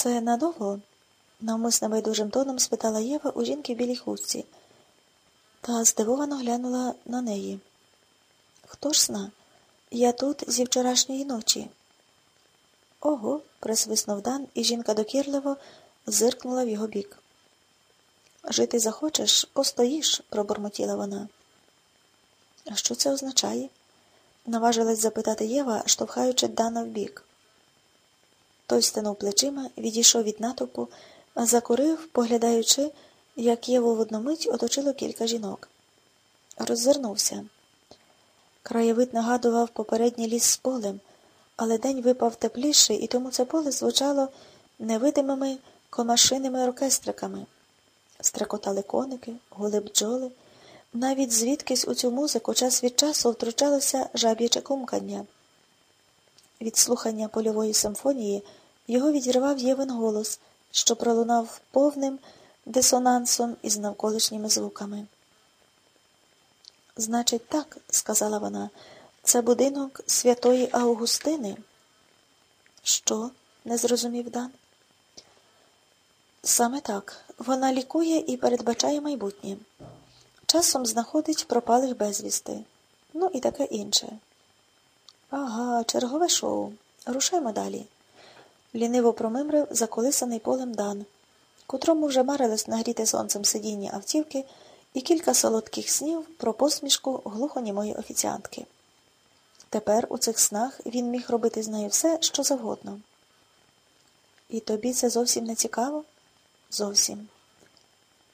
Це надовго? навмисно байдужим тоном спитала Єва у жінки в білій хустці, та здивовано глянула на неї. Хто ж зна? Я тут зі вчорашньої ночі. Ого, присвиснув Дан, і жінка докірливо зиркнула в його бік. Жити захочеш, постоїш, пробурмотіла вона. А що це означає? наважилась запитати Єва, штовхаючи Дана вбік. Той стенув плечима, відійшов від натовпу, закурив, поглядаючи, як Єву в одну мить оточило кілька жінок. Роззирнувся. Краєвид нагадував попередній ліс з полем, але день випав тепліший, і тому це поле звучало невидимими комашиними оркестриками. Стрекотали коники, гули бджоли. Навіть звідкись у цю музику час від часу втручалося жаб'яче кумкання. Від слухання польової симфонії його відірвав Євен голос, що пролунав повним дисонансом із навколишніми звуками. Значить, так, сказала вона, це будинок святої Августини. Що? не зрозумів Дан. Саме так. Вона лікує і передбачає майбутнє. Часом знаходить пропалих безвісти. Ну і таке інше. Ага, чергове шоу. Рушаймо далі. Ліниво промимрив заколисаний полем Дан, котрому вже марилось нагріти сонцем сидіння автівки і кілька солодких снів про посмішку глухонімої офіціантки. Тепер у цих снах він міг робити з нею все, що завгодно. І тобі це зовсім не цікаво? Зовсім.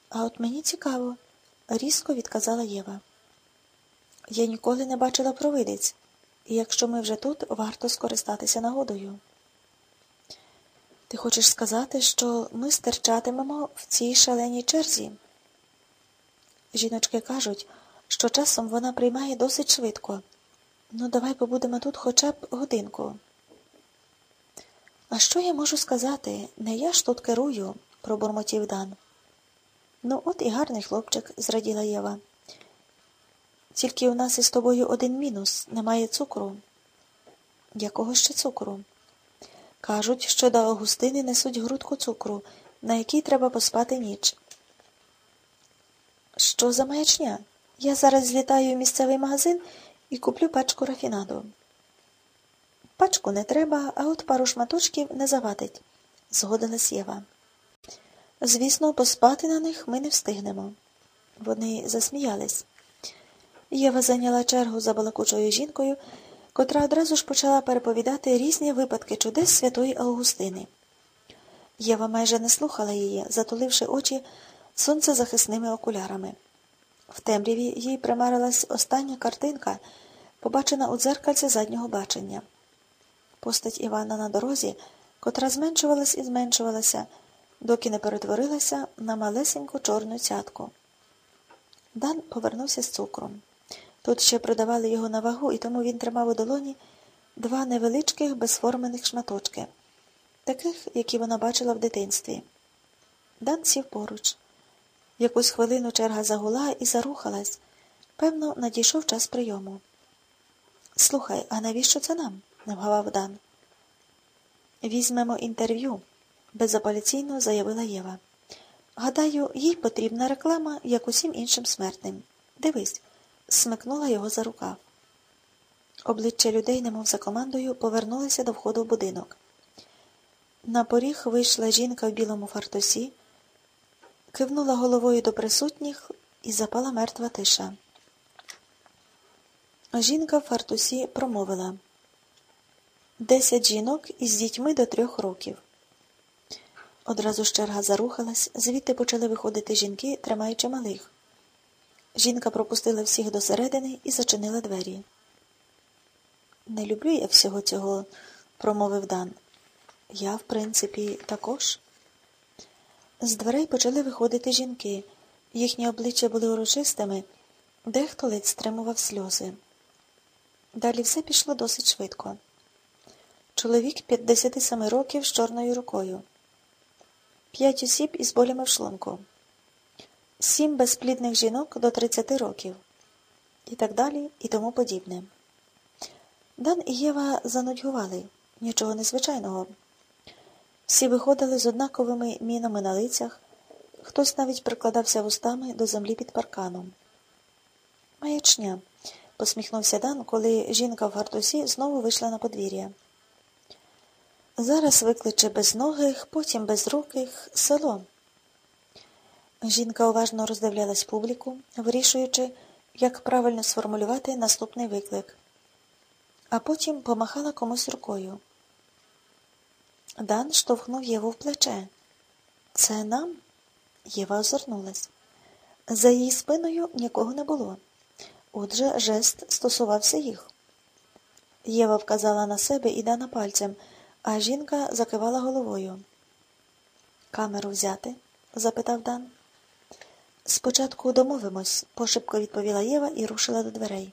А от мені цікаво, різко відказала Єва. Я ніколи не бачила провидець, і якщо ми вже тут, варто скористатися нагодою. Ти хочеш сказати, що ми стерчатимемо в цій шаленій черзі? Жіночки кажуть, що часом вона приймає досить швидко. Ну, давай побудемо тут хоча б годинку. А що я можу сказати? Не я ж тут керую, пробурмотів Дан. Ну, от і гарний хлопчик, зраділа Єва. Тільки у нас із тобою один мінус немає цукру. Якого ще цукру? Кажуть, що до Августини несуть грудку цукру, на якій треба поспати ніч. Що за маячня? Я зараз злітаю в місцевий магазин і куплю пачку рафінаду. Пачку не треба, а от пару шматочків не завадить, згодилась Єва. Звісно, поспати на них ми не встигнемо. Вони засміялись. Єва зайняла чергу за балакучою жінкою, котра одразу ж почала переповідати різні випадки чудес святої Августини. Єва майже не слухала її, затуливши очі сонцезахисними окулярами. В темряві їй примарилась остання картинка, побачена у дзеркальці заднього бачення. Постать Івана на дорозі, котра зменшувалась і зменшувалася, доки не перетворилася на малесеньку чорну цятку. Дан повернувся з цукром. Тут ще продавали його на вагу, і тому він тримав у долоні два невеличких безформених шматочки, таких, які вона бачила в дитинстві. Дан сів поруч. Якусь хвилину черга загула і зарухалась. Певно, надійшов час прийому. Слухай, а навіщо це нам? не вгавав Дан. Візьмемо інтерв'ю, безапеляційно заявила Єва. Гадаю, їй потрібна реклама, як усім іншим смертним. Дивись, смикнула його за рукав. Обличчя людей, немов за командою, повернулися до входу в будинок. На поріг вийшла жінка в білому фартусі кивнула головою до присутніх і запала мертва тиша. Жінка в фартусі промовила Десять жінок із дітьми до трьох років. Одразу ж черга зарухалась, звідти почали виходити жінки, тримаючи малих. Жінка пропустила всіх досередини і зачинила двері. Не люблю я всього цього, промовив Дан. Я, в принципі, також. З дверей почали виходити жінки. Їхні обличчя були урочистими, дехто ледь стримував сльози. Далі все пішло досить швидко. Чоловік 57 років з чорною рукою, п'ять осіб із болями в шлунку, сім безплідних жінок до 30 років, і так далі, і тому подібне. Дан і Єва занудьгували нічого незвичайного. Всі виходили з однаковими мінами на лицях, хтось навіть прикладався вустами до землі під парканом. Маячня, посміхнувся Дан, коли жінка в гартусі знову вийшла на подвір'я. Зараз викличе безногих, потім безруких село. Жінка уважно роздивлялась публіку, вирішуючи, як правильно сформулювати наступний виклик, а потім помахала комусь рукою. Дан штовхнув Єву в плече. Це нам? Єва озирнулась. За її спиною нікого не було. Отже, жест стосувався їх. Єва вказала на себе і Дана пальцем, а жінка закивала головою. Камеру взяти? запитав Дан. Спочатку домовимось, пошепко відповіла Єва і рушила до дверей.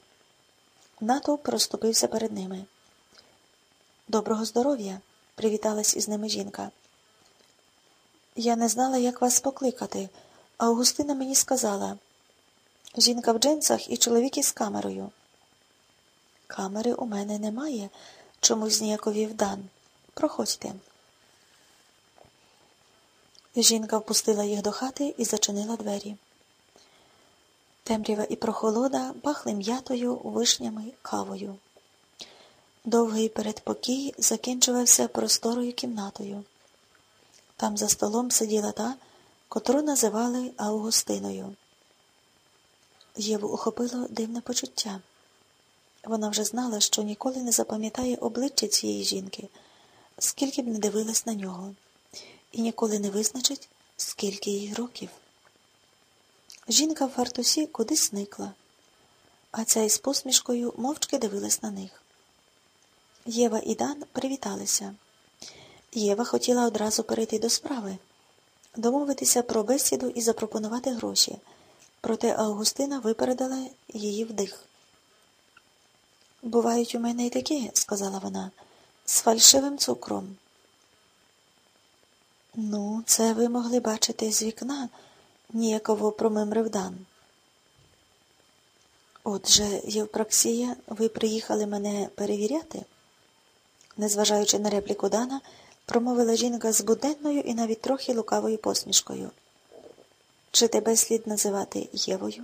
Натовп розступився перед ними. Доброго здоров'я! привіталась із ними жінка. Я не знала, як вас покликати, а Августина мені сказала жінка в джинсах і чоловік із камерою. Камери у мене немає, чомусь ніяковів Дан. Проходьте. Жінка впустила їх до хати і зачинила двері. Темрява і прохолода пахли м'ятою, вишнями, кавою. Довгий передпокій закінчувався просторою кімнатою. Там за столом сиділа та, котру називали Августиною. Єву охопило дивне почуття. Вона вже знала, що ніколи не запам'ятає обличчя цієї жінки, скільки б не дивилась на нього, і ніколи не визначить, скільки їй років. Жінка в фартусі кудись зникла, а ця із посмішкою мовчки дивилась на них. Єва і Дан привіталися. Єва хотіла одразу перейти до справи, домовитися про бесіду і запропонувати гроші, проте Августина випередила її вдих. Бувають у мене й такі, сказала вона, з фальшивим цукром. Ну, це ви могли бачити з вікна, ніяково промимрив Дан. Отже, Євпроксія, ви приїхали мене перевіряти? незважаючи на репліку Дана, промовила жінка з буденною і навіть трохи лукавою посмішкою. Чи тебе слід називати Євою?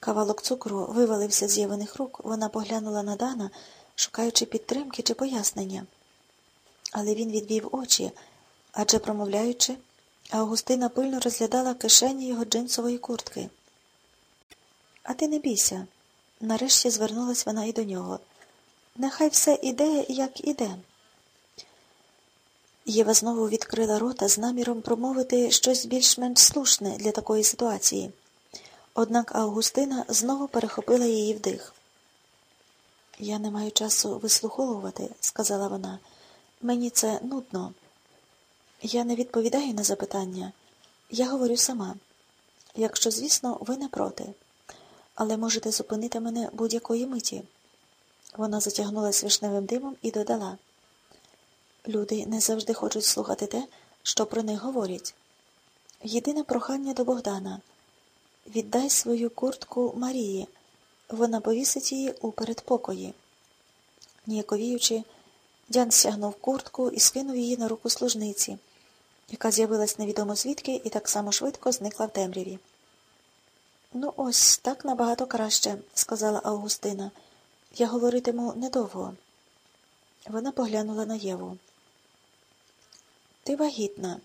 Кавалок цукру вивалився з Євиних рук, вона поглянула на Дана, шукаючи підтримки чи пояснення. Але він відвів очі, адже промовляючи, Августина пильно розглядала кишені його джинсової куртки. А ти не бійся. Нарешті звернулась вона і до нього. Нехай все іде, як іде. Єва знову відкрила рота з наміром промовити щось більш-менш слушне для такої ситуації. Однак Августина знову перехопила її вдих. Я не маю часу вислуховувати, сказала вона. Мені це нудно. Я не відповідаю на запитання. Я говорю сама. Якщо, звісно, ви не проти, але можете зупинити мене будь-якої миті. Вона затягнулася вишневим димом і додала Люди не завжди хочуть слухати те, що про них говорять. Єдине прохання до Богдана віддай свою куртку Марії, вона повісить її у передпокої. Ніяковіючи, Дян стягнув куртку і скинув її на руку служниці, яка з'явилась невідомо звідки і так само швидко зникла в темряві. Ну, ось так набагато краще, сказала Августина. Я говоритиму недовго. Вона поглянула на Єву. Ти вагітна.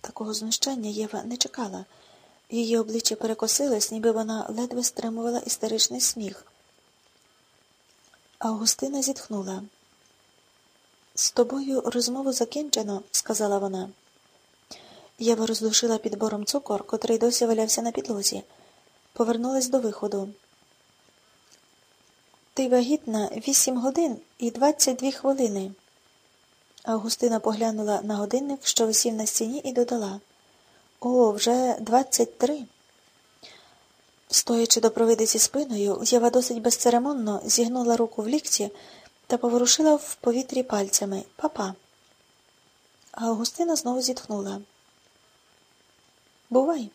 Такого знущання Єва не чекала. Її обличчя перекосилось, ніби вона ледве стримувала істеричний сміх. Августина зітхнула. З тобою розмову закінчено, сказала вона. Єва роздушила підбором цукор, котрий досі валявся на підлозі, повернулась до виходу. Ти вагітна вісім годин і двадцять дві хвилини. Августина поглянула на годинник, що висів на стіні, і додала О, вже двадцять три. Стоячи до провидиці спиною, Єва досить безцеремонно зігнула руку в лікті та поворушила в повітрі пальцями Папа. А Августина знову зітхнула. Бувай,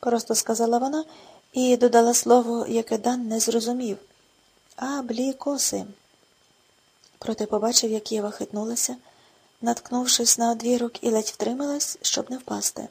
просто сказала вона і додала слово, яке Дан не зрозумів. А, блі коси. Проте побачив, як Єва хитнулася, наткнувшись на одвірок і ледь втрималась, щоб не впасти.